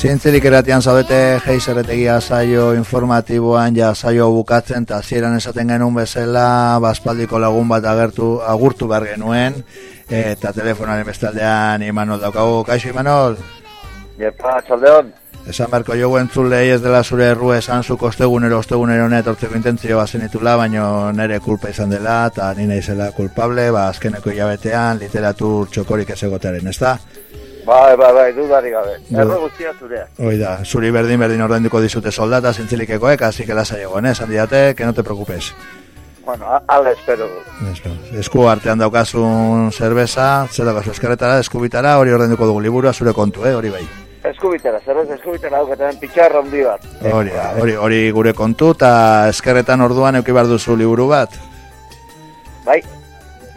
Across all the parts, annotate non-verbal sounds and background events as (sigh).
Zientzirik eratian zaudete geizerretegia saio informatiboan ja saio bukatzen eta zieran esaten genuen bezala baspaldiko lagun bat agertu agurtu behar genuen eta telefonaren bestaldean Imanol daukagu. Kaixo Imanol? Jepa, txaldeon. Esan berko jo entzulei ez dela zure erru esan zu kostegunero, ostegunero net ortzeko intentzio bazen itula, baino nere kulpa izan dela eta nina izela kulpable, ba, azkeneko hilabetean literatur txokorik ez egotaren, ez da? Bai, bai, bai, dudari gabe. Erro guztia zurea. Hoi da, zuri berdin berdin ordainduko dizute soldata zintzilikekoek, así que lasa llego, eh? Esan diate, que no te preocupes. Bueno, ala espero. Esku artean daukazun zerbeza, zer daukazu eskerretara, eskubitara, hori ordainduko dugu liburua, zure kontu, eh? Hori bai. Eskubitara, zerbeza eskubitara daukaten pitxarra handi bat. Hori, hori, hori gure kontu, eta eskerretan orduan euki behar duzu liburu bat. Bai,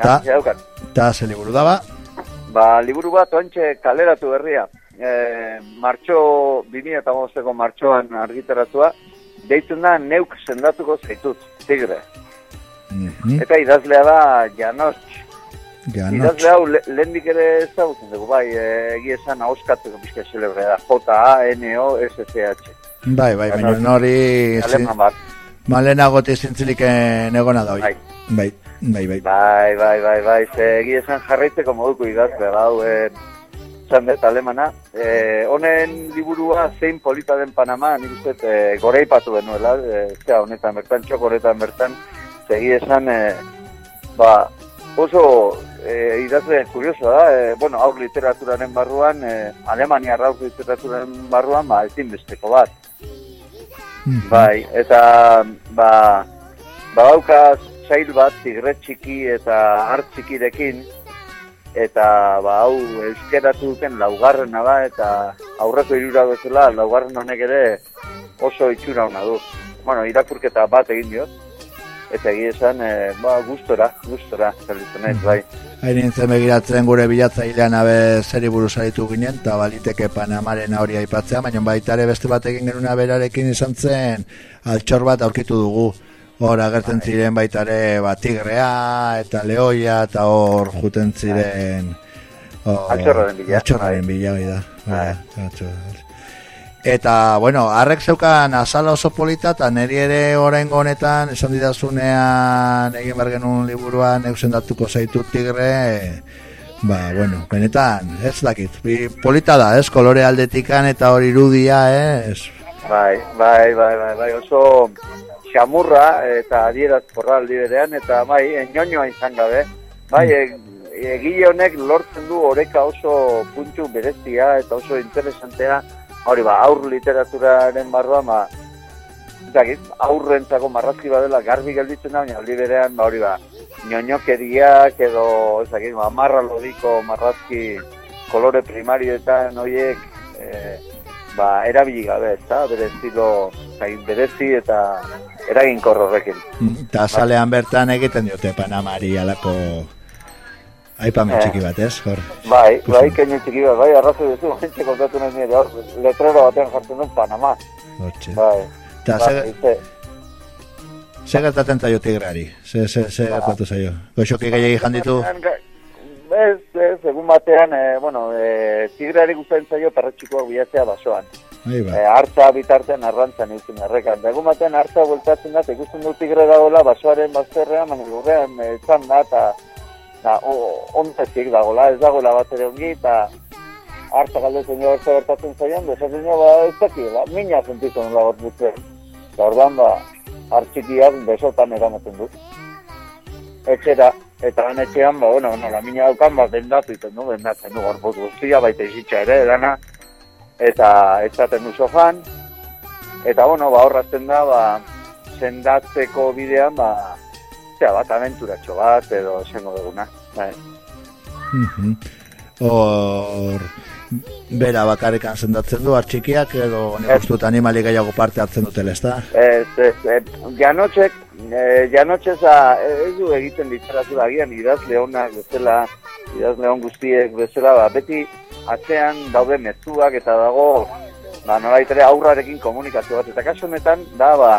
nahi daukat. Ta, ze liburu daba? Ba, liburu bat oantxe kaleratu berria. E, martxo, 2008ko martxoan argitaratua, deitzen da neuk sendatuko zaitut, tigre. Mhm. Eta idazlea da Janos. Janotx. Idazle hau le, lehendik ere ezagutzen dugu, bai, e, egia esan ahoskatzeko pixka celebre da, J-A-N-O-S-C-H. Bai, bai, baina nori... Aleman bat. Malena goti zintzilik negona da hoi. Bai. Bai, bai, bai. Bai, bai, bai, bai, ze egia esan jarraitzeko moduko idazle da, hau, e, zandet alemana. E, honen liburua zein polita den Panama, nik uste e, gore ipatu benuela, e, zera, honetan bertan, txok honetan bertan, ze egia esan, e, ba, oso e, idazle kurioso da, e, bueno, aur literaturaren barruan, e, Alemania aur literaturaren barruan, ba, ezinbesteko bat. Mhm. Bai, eta ba, badaukaz sail bat tigre txiki eta hart txikirekin eta ba hau euskeratu duten laugarrena da eta aurreko hirura bezala laugarren honek ere oso itxura ona du. Bueno, irakurketa bat egin diot eta egia esan e, ba gustora, gustora zelitzen naiz, bai. Hain nintzen begiratzen gure bilatzailean abe zeri buruz aritu ginen, eta baliteke Panamaren hori aipatzea, baina baita ere beste bat egin genuna berarekin izan zen altxor bat aurkitu dugu. Hor agertzen ziren baita ere ba, tigrea eta leoia eta hor juten ziren hor- Altxorraren bila. Da. Bai. Eta, bueno, harrek zeukan azala oso polita, eta niri ere oraingo honetan, esan didazunean egin behar genuen liburuan eusendatuko zaitu tigre, ba, bueno, benetan, ez dakit, polita da, ez, kolore aldetikan eta hori irudia, ez, Bai, bai, bai, bai, bai, oso xamurra eta adieraz aldi berean, eta bai, enoinoa izan gabe. Bai, e, egile honek lortzen du oreka oso puntu berezia eta oso interesantea, hori ba, aur literaturaren barruan, ba, dakit, aurrentzako marrazki badela garbi gelditzen da, baina aldi berean, ba, hori ba, ñoñokeriak edo, ez dakit, ba, marra lodiko marrazki kolore primarioetan horiek, e, ba, erabili gabe, ezta? Bere estilo zain berezi eta eraginkor horrekin. eta azalean bertan egiten diote Panamari alako aipamen Eh. txiki bat, ez, hor. Bai, Ikusten. bai, keinu txiki bat, bai, arrazoi duzu, jentxe kontatu nahi nire, hor, letrero batean jartzen duen Panama. Hortxe. Bai, Eta bai, ze, ze, ze gertatzen zaio tigreari? Ze, ze, ze Ba. gertatu zaio? Goxoki gehiagi janditu? Ez, ez, egun batean, e, bueno, e, tigreari gustatzen zaio perretxikoak bilatzea basoan. Ahí E, ba. hartza bitartean arrantzan izin errekan. Da, egun batean hartza bueltatzen da, ikusten du tigre dagoela basoaren bazterrean, baina lurrean e, etzan da, eta da, o- ontezik dagoela, ez dagoela bat ere ongi, eta hartza galdetzen jo bertza gertatzen zaion, desatzen jo, ba, ez daki, ba, mina sentitzen nola bat butzen. Eta ordan, ba, hartxikiak besotan eramaten du. Etxera, eta han etxean, ba, bueno, nola mina daukan, ba, bendatu iten du, bendatzen du, gorpuz guztia, baita izitxa ere, dana, eta etzaten du sofan, eta bueno, ba, horrazten da, ba, sendatzeko bidean, ba, zera bat, aventuratxo bat, edo esango duguna. Bai. Mhm. Hor, bera bakarrikan sendatzen du artxikiak edo nik dut animali gehiago parte hartzen dutela, ez da? Ez, ez, ez, janotxek, e, janotxeza ez du egiten literatura agian idazle honak bezala, idazle hon guztiek bezala, ba, beti atzean daude mezuak eta dago, ba, nolait ere aurrarekin komunikazio bat, eta kasu honetan, da, ba,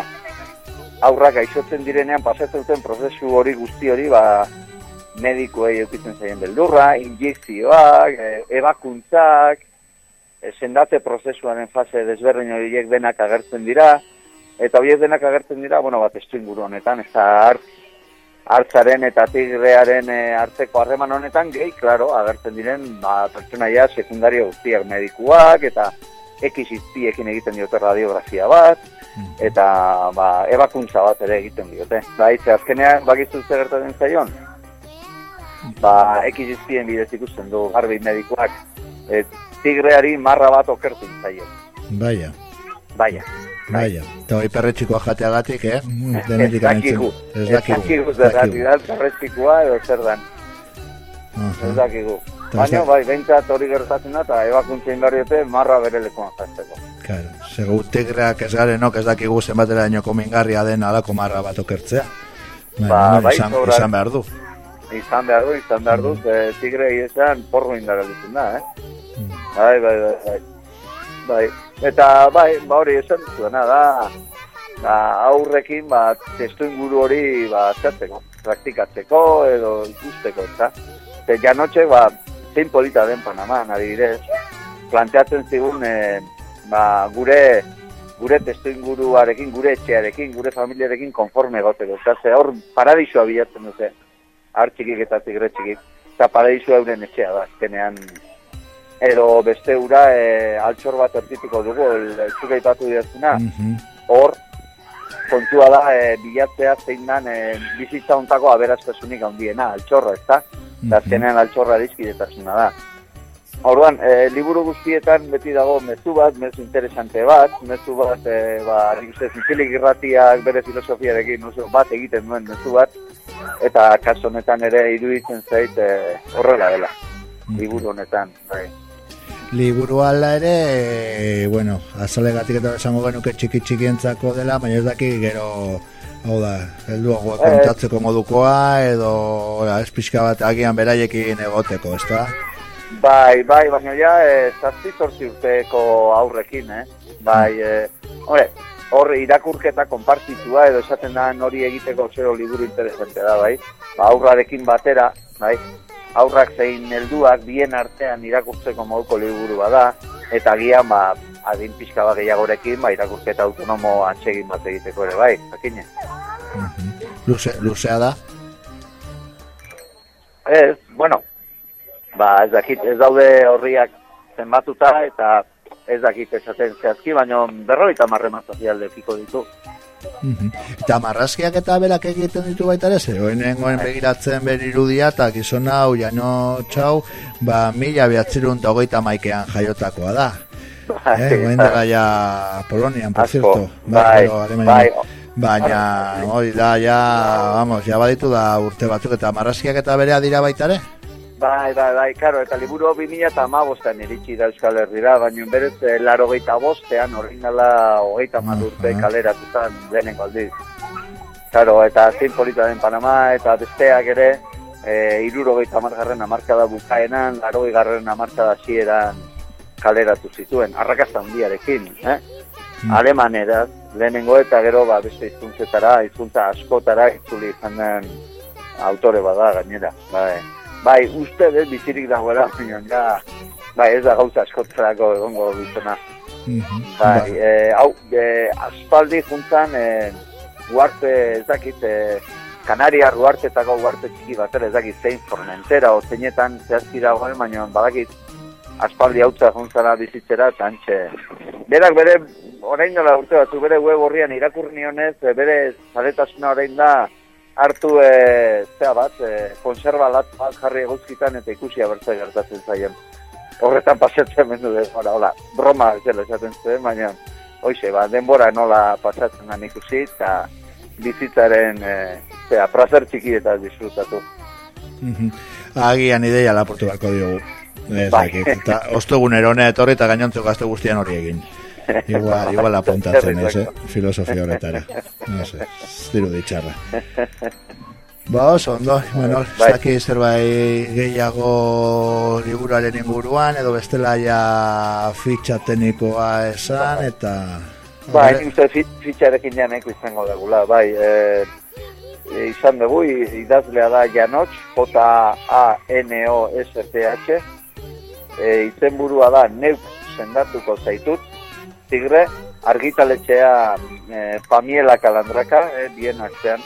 aurrak gaixotzen direnean pasatzen duten prozesu hori guzti hori, ba, medikuei eukitzen zaien beldurra, injekzioak, e, ebakuntzak, sendate prozesuaren fase desberdin horiek denak agertzen dira, eta horiek denak agertzen dira, bueno, bat estu inguru honetan, ez da hartz, hartzaren eta tigrearen e, arteko harreman honetan, gehi, klaro, agertzen diren, ba, pertsonaia sekundario guztiak medikuak, eta ekizizpiekin egiten diote radiografia bat, eta ba, ebakuntza bat ere egiten diote. Ba, itse, azkenean, bakizu ze gertatzen zaion, ba, ekizizpien bidez ikusten du garbi medikuak, e, tigreari marra bat okertu zaion. Baia. Baia. Baia. Eta hori perretxikoa jateagatik, eh? Ez dakigu. Ez dakigu. Ez dakigu. perretxikoa edo zer dan. Ez dakigu. Baina, bai, behintzat hori gertatzen da, eta ebakuntzen barriote marra bere lekuan jazteko. Claro, segu tigreak ez garen ok, ez dakigu zenbatera dañoko mingarria den alako marra bat okertzea. Ba, bai, izan, izan behar du. Izan behar du, izan behar du, mm. tigre izan porro indara ditzen da, eh? Mm. Bai, bai, bai, bai. Bai, eta bai, ba hori esan zuena da, ba, aurrekin, ba, testu inguru hori, ba, zertzeko, praktikatzeko edo ikusteko, eta, eta janotxe, ba, zein polita den Panaman, adibidez, planteatzen zigun e, ba, gure gure testu inguruarekin, gure etxearekin, gure familiarekin konforme goteko. Eta ze hor paradisua bilatzen dute, hartxikik eta tigre txikik, eta paradisua euren etxea da, azkenean edo beste ura e, altxor bat ertipiko dugu, el, ipatu dira mhm. hor, kontua da e, bilatzea zein dan e, bizitza ontako aberaztasunik handiena, altxorra, ez da? Eta azkenean altxorra dizkidetasuna da. Orduan, e, liburu guztietan beti dago mezu bat, mezu interesante bat, mezu bat, e, ba, nik irratiak bere filosofiarekin oso bat egiten duen mezu bat, eta kaso honetan ere iruditzen zait e, horrela dela, liburu honetan. Bai. Liburu ala ere, e, bueno, azalegatik eta esango genuke txiki txikientzako dela, baina ez daki gero Hau da, heldu hau eh, kontatzeko modukoa edo ez pixka bat agian beraiekin egoteko, ez da? Bai, bai, baina ja, e, zazpi urteko aurrekin, eh? Bai, e, hor irakurketa konpartitua edo esaten da hori egiteko zero liburu interesante da, bai? Ba, aurrarekin batera, bai? Aurrak zein helduak bien artean irakurtzeko moduko liburu bada, eta gian, ba, adin pixka bat gehiagorekin, ba, irakurketa autonomo atsegin bat egiteko ere, bai, zakine. Luze, luzea da? Ez, bueno, ba, ez dakit, ez daude horriak zenbatuta, eta ez dakit esaten zehazki, baina berro eta marre mazazialde piko ditu. Eta marrazkiak eta berak egiten ditu baita ere, zer, begiratzen ber irudia, eta gizon hau, jano txau, ba, mila behatzerun eta hogeita maikean jaiotakoa da. Bai, eh, goen bai. ja Polonian, por cierto. Bai, bai, bai. Baina, hori da, ja, vamos, ja baditu da urte batzuk eta marraziak eta berea dira baita ere? Bai, bai, bai, karo, eta liburu hau bimila eta ma bostean iritsi da Euskal Herriera, baina berez, eh, laro geita bostean, horrein dala, hogeita madurte kalera zutan deneko aldiz. Karo, eta zin polita den Panama, eta besteak ere, e, iruro geita margarren amarkada bukaenan, laro garren amarkada zieran, kaleratu zituen, arrakasta handiarekin, eh? Mm. Alemaneraz, lehenengo eta gero ba, beste izkuntzetara, izkuntza askotara itzuli izan den autore bada gainera. Bai, bai uste dut bizirik dagoela, baina bai, ez da gauza askotarako egongo bizona. Mm -hmm. Bai, bai. E, hau, e, aspaldi juntzan, e, guarte, ez dakit, e, Kanaria ruartetako guarte txiki bat, ez dakit, zein formentera, o zeinetan zehazki dagoen, baina badakit, aspaldi hautza jontzara bizitzera, eta antxe. Berak bere, orain dela urte batzu, bere web horrian irakurri nionez, e, bere zaretasuna orain da, hartu, e, zea bat, e, konserva lat bat jarri eguzkitan eta ikusi abertza gertatzen zaien. Horretan pasatzen mendu de, hola, hola, broma ez dela esaten zuen, baina, hoxe, ba, denbora nola pasatzen da ikusi, eta bizitzaren, e, zea, prazer txiki eta disfrutatu. Agian ideia laportu bako diogu. Ez, bai. eta ostogun erone etorri eta gainontzeko gazte guztian hori egin. Igual, igual apuntatzen ez, eh? filosofia horretara. No sé, diru ditxarra. Ba, oso, ondo, Manol, bai. zaki zerbait gehiago liburuaren inguruan, edo bestela ja fitxa teknikoa esan, eta... Ba, egin uste fitxarekin janeko izango degula, bai, e, e, izan dugu, idazlea da Janotx, J-A-N-O-S-T-H, e, izen burua da Neuk sendatuko zaitut, tigre, argitaletxea e, Pamiela Kalandraka, e, bien artean,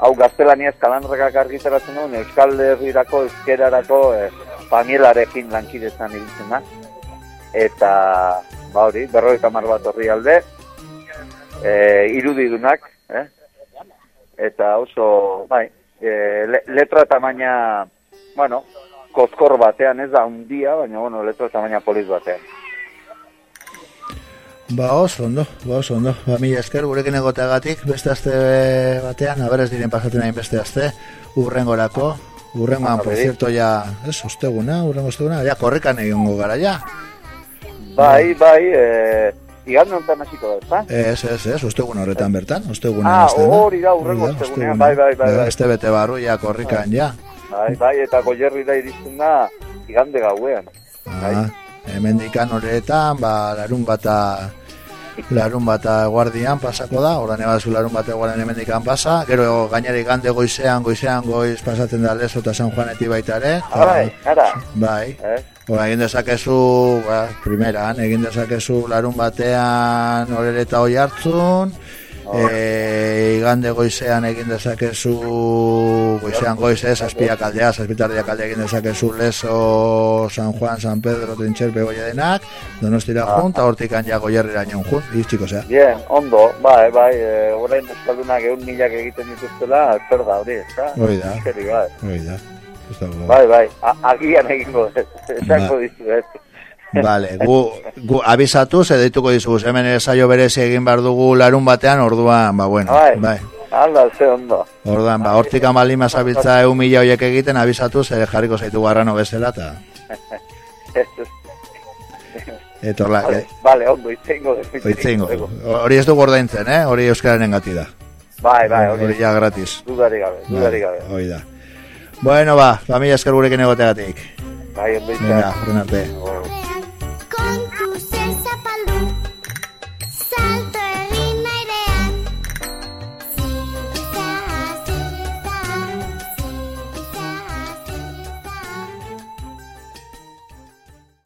hau gaztelaniaz Kalandrakak argitaratzen duen, Euskal Herrirako, Euskerarako e, Pamielarekin lankidetan ibiltzen da. Eta, ba hori, berroita mar bat horri alde, e, irudidunak, eh? eta oso, bai, e, le, letra tamaina, bueno, kozkor batean, ez da handia, baina, bueno, letra tamaina poliz batean. Ba, oso ondo, ba, oso ondo. Ba, mi esker gurekin egoteagatik, beste aste batean, haber ez diren pasatzen hain beste aste, urrengorako, urrengoan, por cierto, ja, ez, osteguna, urrengo osteguna, ja, korrekan egingo gara, ja. Bai, bai, e, igande honetan hasiko da, ezta? Ez, ez, ez, ostegun horretan bertan, ostegun Ah, hori da, urrengo ostegunean, bai, bai, bai, bai. Este bete barru, ja, korrikan, ja. Bai, bai, eta goierri da iristen da, igande gauean. Bai. Ah, hemen dikan horretan, ba, larun bata, larun bata guardian pasako da, oran ebazu larun bata guardian hemen dikan pasa, gero gainari gande goizean, goizean goiz pasatzen da lezo eta San Juaneti baita ere. Bai, ara. Bai. Eh? Ora, egin dezakezu, ba, primeran, egin dezakezu larun batean horreta hoi hartzun, e, igande goizean egin dezakezu, goizean goiz ez, azpiak aldea, azpitardiak aldea egin dezakezu leso, San Juan, San Pedro, Trintxerpe, goia denak, donostira jun, eta hortik ja goierrera nion jun, iztiko zea. Bien, ondo, bai, bai, e, orain euskaldunak egun milak egiten dituztela, zer da hori, ezta? Hori da. Bai. Hoi da. Bai, bai, agian egingo Ba. dizu, ez. Vale, gu, gu abizatu, ze deituko dizugu, hemen ere saio berezi egin behar dugu larun batean, orduan, ba, bueno, Bai. bai. Alda, ze ondo. Orduan, ba, hortik amalima zabiltza egun mila hoiek egiten, abizatu, ze jarriko zaitu garrano bezala, eta (laughs) etorla, Vale, e, vale, ondo, itzengo dut. oitzeingo. Hori ez du gordaintzen, eh? Hori euskararen gati da. Bai, bai, Hori hori, ja gratis. dudari gabe, dudari gabe. Hoi da. Bueno, ba, familia esker gurekin egoteagatik. Bai, ondo izan. Venga, arte.